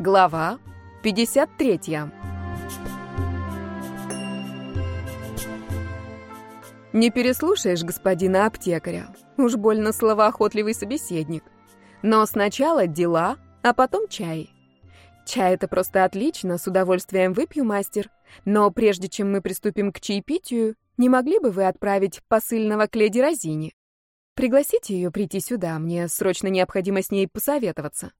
Глава 53. Не переслушаешь господина аптекаря. Уж больно словоохотливый собеседник. Но сначала дела, а потом чай. Чай — это просто отлично, с удовольствием выпью, мастер. Но прежде чем мы приступим к чаепитию, не могли бы вы отправить посыльного к леди Розине? Пригласите ее прийти сюда, мне срочно необходимо с ней посоветоваться.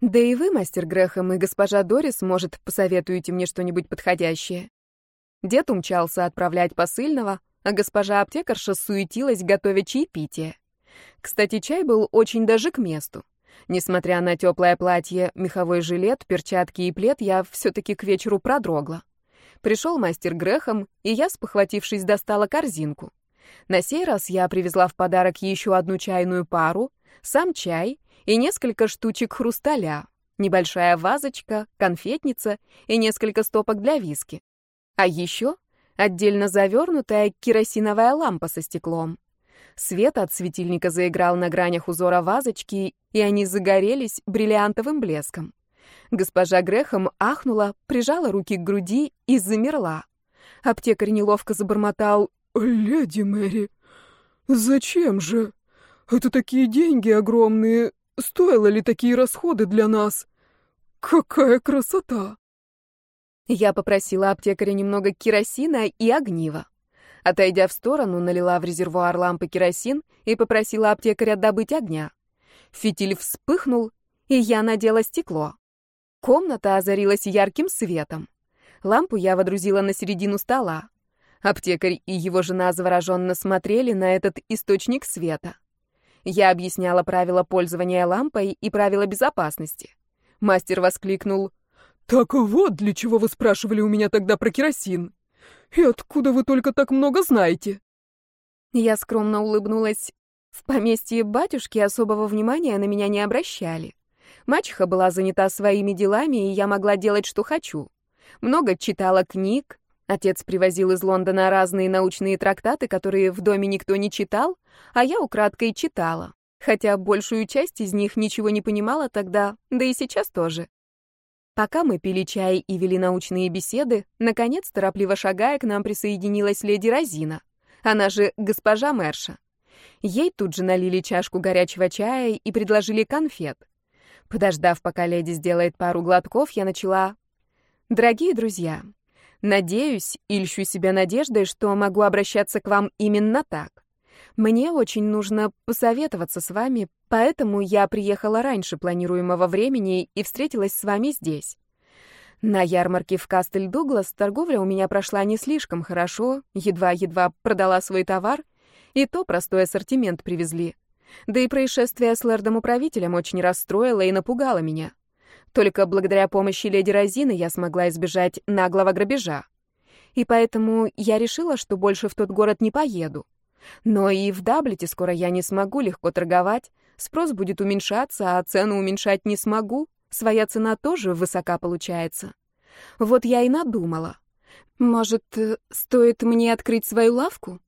Да и вы, мастер Грехом, и госпожа Дорис, может, посоветуете мне что-нибудь подходящее. Дед умчался отправлять посыльного, а госпожа аптекарша суетилась, готовя чаепитие. Кстати, чай был очень даже к месту. Несмотря на теплое платье, меховой жилет, перчатки и плед, я все-таки к вечеру продрогла. Пришел мастер Грехом, и я, спохватившись, достала корзинку. На сей раз я привезла в подарок еще одну чайную пару, сам чай и несколько штучек хрусталя, небольшая вазочка, конфетница и несколько стопок для виски. А еще отдельно завернутая керосиновая лампа со стеклом. Свет от светильника заиграл на гранях узора вазочки, и они загорелись бриллиантовым блеском. Госпожа Грехом ахнула, прижала руки к груди и замерла. Аптекарь неловко забормотал «Леди Мэри, зачем же? Это такие деньги огромные, Стоило ли такие расходы для нас? Какая красота!» Я попросила аптекаря немного керосина и огнива. Отойдя в сторону, налила в резервуар лампы керосин и попросила аптекаря добыть огня. Фитиль вспыхнул, и я надела стекло. Комната озарилась ярким светом. Лампу я водрузила на середину стола. Аптекарь и его жена завороженно смотрели на этот источник света. Я объясняла правила пользования лампой и правила безопасности. Мастер воскликнул. «Так вот, для чего вы спрашивали у меня тогда про керосин? И откуда вы только так много знаете?» Я скромно улыбнулась. В поместье батюшки особого внимания на меня не обращали. Мачеха была занята своими делами, и я могла делать, что хочу. Много читала книг, Отец привозил из Лондона разные научные трактаты, которые в доме никто не читал, а я украдкой читала. Хотя большую часть из них ничего не понимала тогда, да и сейчас тоже. Пока мы пили чай и вели научные беседы, наконец, торопливо шагая, к нам присоединилась леди Розина, она же госпожа Мерша. Ей тут же налили чашку горячего чая и предложили конфет. Подождав, пока леди сделает пару глотков, я начала. «Дорогие друзья, Надеюсь, и льщу себя надеждой, что могу обращаться к вам именно так. Мне очень нужно посоветоваться с вами, поэтому я приехала раньше планируемого времени и встретилась с вами здесь. На ярмарке в Кастель-Дуглас торговля у меня прошла не слишком хорошо, едва-едва продала свой товар, и то простой ассортимент привезли. Да и происшествие с лэрдом-управителем очень расстроило и напугало меня. Только благодаря помощи леди Розины я смогла избежать наглого грабежа. И поэтому я решила, что больше в тот город не поеду. Но и в Даблете скоро я не смогу легко торговать, спрос будет уменьшаться, а цену уменьшать не смогу, своя цена тоже высока получается. Вот я и надумала. Может, стоит мне открыть свою лавку?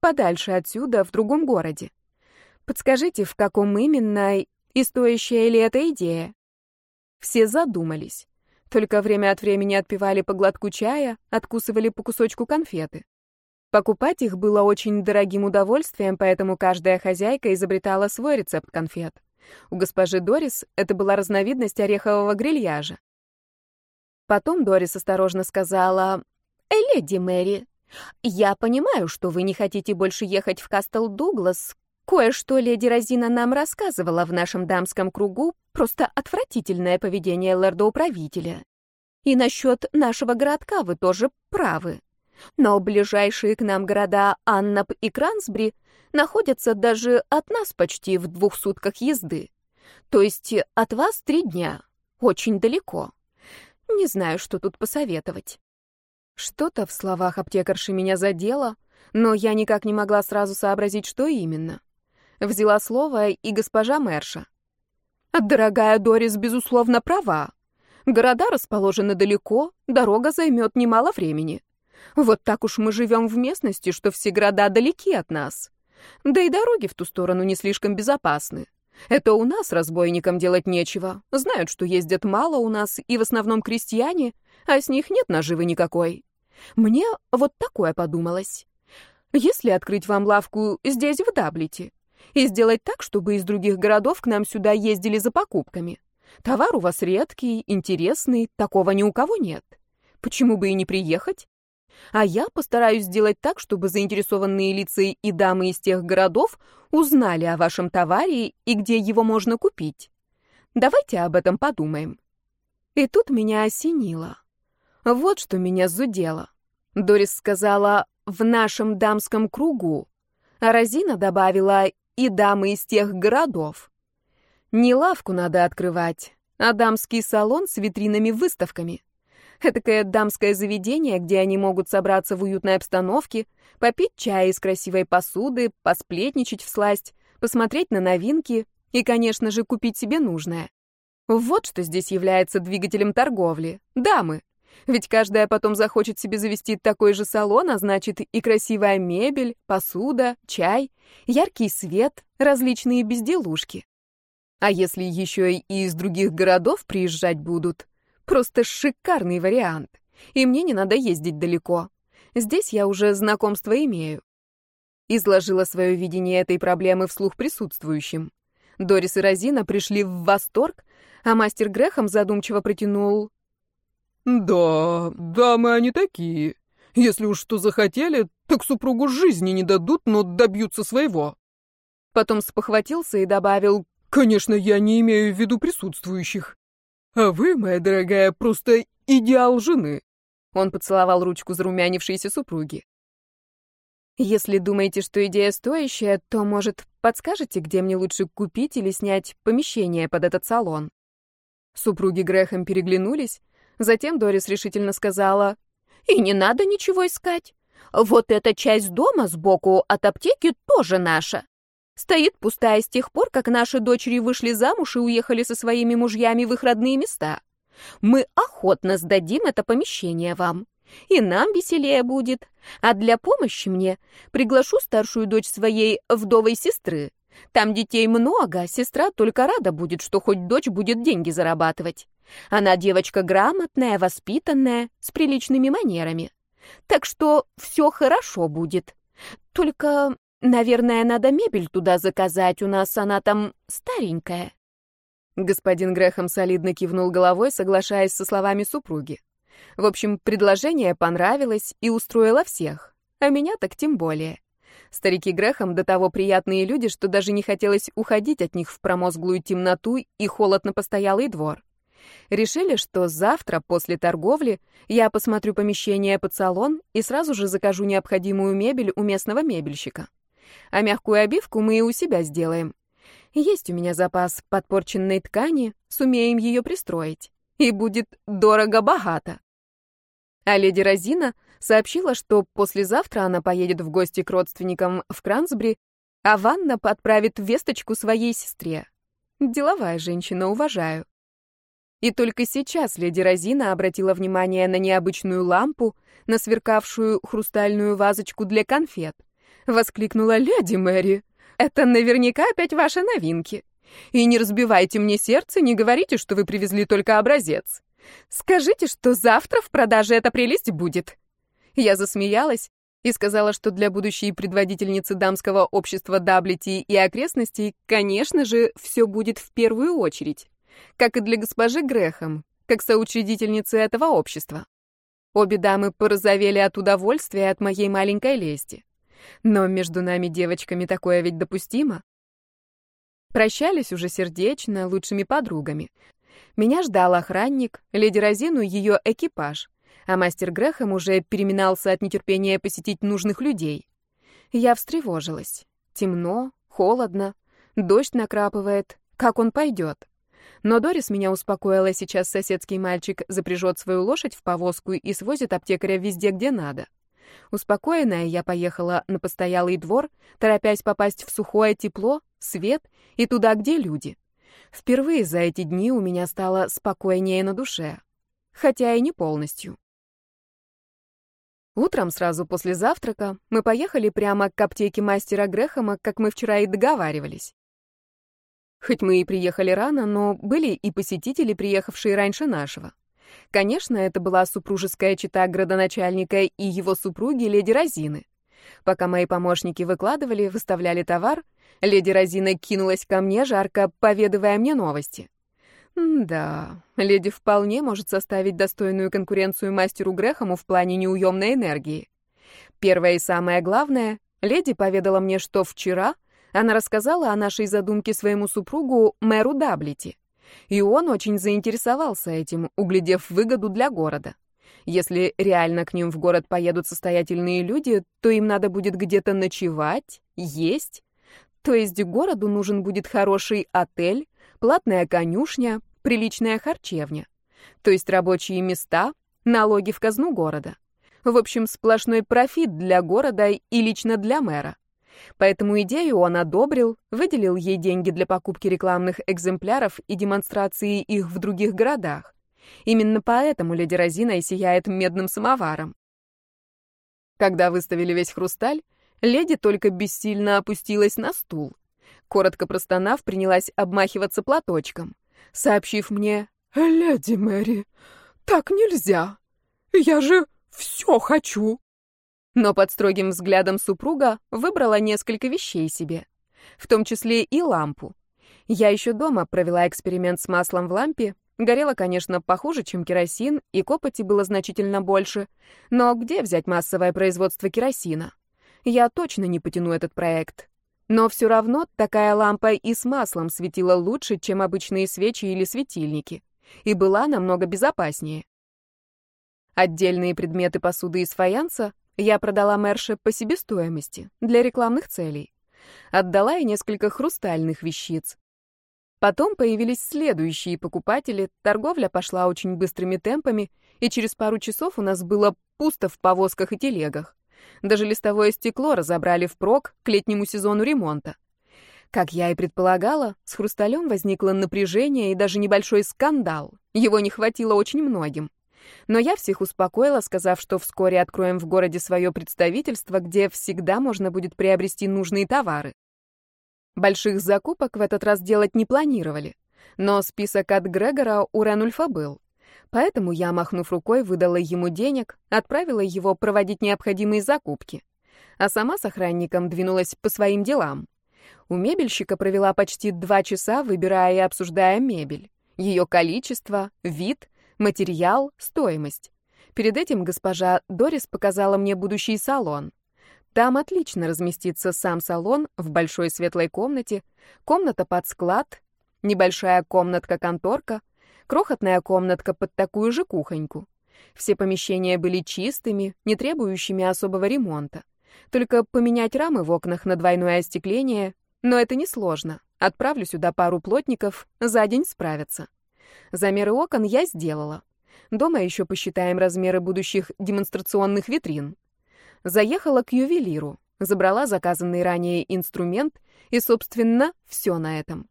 Подальше отсюда, в другом городе. Подскажите, в каком именно и стоящая ли эта идея? Все задумались. Только время от времени отпивали по глотку чая, откусывали по кусочку конфеты. Покупать их было очень дорогим удовольствием, поэтому каждая хозяйка изобретала свой рецепт конфет. У госпожи Дорис это была разновидность орехового грильяжа. Потом Дорис осторожно сказала, «Э, «Леди Мэри, я понимаю, что вы не хотите больше ехать в Кастл Дуглас, Кое-что леди Розина нам рассказывала в нашем дамском кругу, просто отвратительное поведение лорда-управителя. И насчет нашего городка вы тоже правы. Но ближайшие к нам города Аннап и Крансбри находятся даже от нас почти в двух сутках езды. То есть от вас три дня. Очень далеко. Не знаю, что тут посоветовать. Что-то в словах аптекарши меня задело, но я никак не могла сразу сообразить, что именно. Взяла слово и госпожа Мерша. Дорогая Дорис, безусловно, права. Города расположены далеко, дорога займет немало времени. Вот так уж мы живем в местности, что все города далеки от нас. Да и дороги в ту сторону не слишком безопасны. Это у нас разбойникам делать нечего. Знают, что ездят мало у нас, и в основном крестьяне, а с них нет наживы никакой. Мне вот такое подумалось. Если открыть вам лавку здесь, в Даблите, и сделать так, чтобы из других городов к нам сюда ездили за покупками. Товар у вас редкий, интересный, такого ни у кого нет. Почему бы и не приехать? А я постараюсь сделать так, чтобы заинтересованные лица и дамы из тех городов узнали о вашем товаре и где его можно купить. Давайте об этом подумаем. И тут меня осенило. Вот что меня зудело. Дорис сказала «в нашем дамском кругу», а Розина добавила «и дамы из тех городов». Не лавку надо открывать, а дамский салон с витринами-выставками. Этакое дамское заведение, где они могут собраться в уютной обстановке, попить чай из красивой посуды, посплетничать в сласть, посмотреть на новинки и, конечно же, купить себе нужное. Вот что здесь является двигателем торговли. Дамы. Ведь каждая потом захочет себе завести такой же салон, а значит и красивая мебель, посуда, чай, яркий свет, различные безделушки. А если еще и из других городов приезжать будут, Просто шикарный вариант. И мне не надо ездить далеко. Здесь я уже знакомство имею. Изложила свое видение этой проблемы вслух присутствующим. Дорис и Розина пришли в восторг, а мастер Грехом задумчиво протянул. «Да, дамы они такие. Если уж что захотели, так супругу жизни не дадут, но добьются своего». Потом спохватился и добавил, «Конечно, я не имею в виду присутствующих. А вы, моя дорогая, просто идеал жены. Он поцеловал ручку зарумянившейся супруги. Если думаете, что идея стоящая, то, может, подскажете, где мне лучше купить или снять помещение под этот салон? Супруги Грехом переглянулись, затем Дорис решительно сказала, «И не надо ничего искать. Вот эта часть дома сбоку от аптеки тоже наша. Стоит пустая с тех пор, как наши дочери вышли замуж и уехали со своими мужьями в их родные места. Мы охотно сдадим это помещение вам. И нам веселее будет. А для помощи мне приглашу старшую дочь своей вдовой сестры. Там детей много, сестра только рада будет, что хоть дочь будет деньги зарабатывать. Она девочка грамотная, воспитанная, с приличными манерами. Так что все хорошо будет. Только Наверное, надо мебель туда заказать, у нас она там старенькая. Господин Грехом солидно кивнул головой, соглашаясь со словами супруги. В общем, предложение понравилось и устроило всех, а меня так тем более. Старики Грехом до того приятные люди, что даже не хотелось уходить от них в промозглую темноту и холод на постоялый двор. Решили, что завтра, после торговли, я посмотрю помещение под салон и сразу же закажу необходимую мебель у местного мебельщика а мягкую обивку мы и у себя сделаем. Есть у меня запас подпорченной ткани, сумеем ее пристроить. И будет дорого-богато. А леди Розина сообщила, что послезавтра она поедет в гости к родственникам в Крансбри, а Ванна подправит весточку своей сестре. Деловая женщина, уважаю. И только сейчас леди Розина обратила внимание на необычную лампу, на сверкавшую хрустальную вазочку для конфет. — воскликнула леди Мэри. «Это наверняка опять ваши новинки. И не разбивайте мне сердце, не говорите, что вы привезли только образец. Скажите, что завтра в продаже эта прелесть будет». Я засмеялась и сказала, что для будущей предводительницы дамского общества Даблити и окрестностей, конечно же, все будет в первую очередь, как и для госпожи Грэхем, как соучредительницы этого общества. Обе дамы порозовели от удовольствия от моей маленькой лести. Но между нами девочками такое ведь допустимо. Прощались уже сердечно, лучшими подругами. Меня ждал охранник, леди Розину ее экипаж, а мастер Грехом уже переминался от нетерпения посетить нужных людей. Я встревожилась. Темно, холодно, дождь накрапывает. Как он пойдет? Но Дорис меня успокоила, сейчас соседский мальчик запряжет свою лошадь в повозку и свозит аптекаря везде, где надо. Успокоенная, я поехала на постоялый двор, торопясь попасть в сухое тепло, свет и туда, где люди. Впервые за эти дни у меня стало спокойнее на душе, хотя и не полностью. Утром, сразу после завтрака, мы поехали прямо к аптеке мастера Грехома, как мы вчера и договаривались. Хоть мы и приехали рано, но были и посетители, приехавшие раньше нашего. Конечно, это была супружеская чета градоначальника и его супруги, леди Розины. Пока мои помощники выкладывали, выставляли товар, леди Розина кинулась ко мне, жарко поведывая мне новости. да, леди вполне может составить достойную конкуренцию мастеру Грехому в плане неуемной энергии. Первое и самое главное, леди поведала мне, что вчера она рассказала о нашей задумке своему супругу, мэру Даблити. И он очень заинтересовался этим, углядев выгоду для города. Если реально к ним в город поедут состоятельные люди, то им надо будет где-то ночевать, есть. То есть городу нужен будет хороший отель, платная конюшня, приличная харчевня. То есть рабочие места, налоги в казну города. В общем, сплошной профит для города и лично для мэра. Поэтому идею он одобрил, выделил ей деньги для покупки рекламных экземпляров и демонстрации их в других городах. Именно поэтому леди Розина и сияет медным самоваром. Когда выставили весь хрусталь, леди только бессильно опустилась на стул. Коротко простонав, принялась обмахиваться платочком, сообщив мне «Леди Мэри, так нельзя! Я же все хочу!» Но под строгим взглядом супруга выбрала несколько вещей себе, в том числе и лампу. Я еще дома провела эксперимент с маслом в лампе. Горело, конечно, похуже, чем керосин, и копоти было значительно больше. Но где взять массовое производство керосина? Я точно не потяну этот проект. Но все равно такая лампа и с маслом светила лучше, чем обычные свечи или светильники. И была намного безопаснее. Отдельные предметы посуды из фаянса я продала Мерше по себестоимости, для рекламных целей. Отдала и несколько хрустальных вещиц. Потом появились следующие покупатели, торговля пошла очень быстрыми темпами, и через пару часов у нас было пусто в повозках и телегах. Даже листовое стекло разобрали впрок к летнему сезону ремонта. Как я и предполагала, с хрусталем возникло напряжение и даже небольшой скандал. Его не хватило очень многим. Но я всех успокоила, сказав, что вскоре откроем в городе свое представительство, где всегда можно будет приобрести нужные товары. Больших закупок в этот раз делать не планировали, но список от Грегора у Ренульфа был. Поэтому я, махнув рукой, выдала ему денег, отправила его проводить необходимые закупки. А сама с охранником двинулась по своим делам. У мебельщика провела почти два часа, выбирая и обсуждая мебель. Ее количество, вид Материал, стоимость. Перед этим госпожа Дорис показала мне будущий салон. Там отлично разместится сам салон в большой светлой комнате, комната под склад, небольшая комнатка-конторка, крохотная комнатка под такую же кухоньку. Все помещения были чистыми, не требующими особого ремонта. Только поменять рамы в окнах на двойное остекление, но это несложно. Отправлю сюда пару плотников, за день справятся. Замеры окон я сделала. Дома еще посчитаем размеры будущих демонстрационных витрин. Заехала к ювелиру, забрала заказанный ранее инструмент и, собственно, все на этом.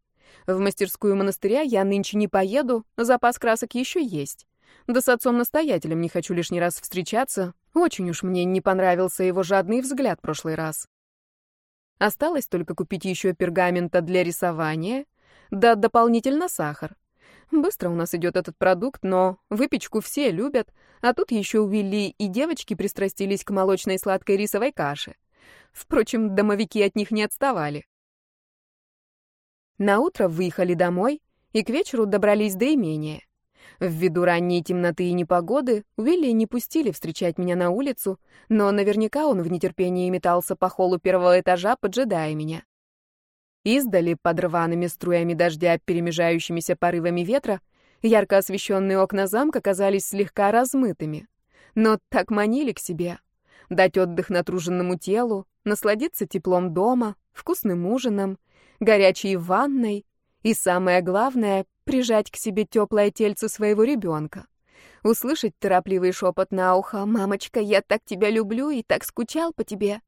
В мастерскую монастыря я нынче не поеду, запас красок еще есть. Да с отцом-настоятелем не хочу лишний раз встречаться. Очень уж мне не понравился его жадный взгляд прошлый раз. Осталось только купить еще пергамента для рисования, да дополнительно сахар. Быстро у нас идет этот продукт, но выпечку все любят, а тут еще Уилли и девочки пристрастились к молочной сладкой рисовой каше. Впрочем, домовики от них не отставали. На утро выехали домой и к вечеру добрались до имения. Ввиду ранней темноты и непогоды, Уилли не пустили встречать меня на улицу, но наверняка он в нетерпении метался по холлу первого этажа, поджидая меня. Издали, под рваными струями дождя, перемежающимися порывами ветра, ярко освещенные окна замка казались слегка размытыми, но так манили к себе. Дать отдых натруженному телу, насладиться теплом дома, вкусным ужином, горячей ванной и, самое главное, прижать к себе теплое тельце своего ребенка. Услышать торопливый шепот на ухо «Мамочка, я так тебя люблю и так скучал по тебе».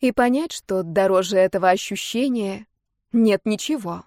И понять, что дороже этого ощущения нет ничего.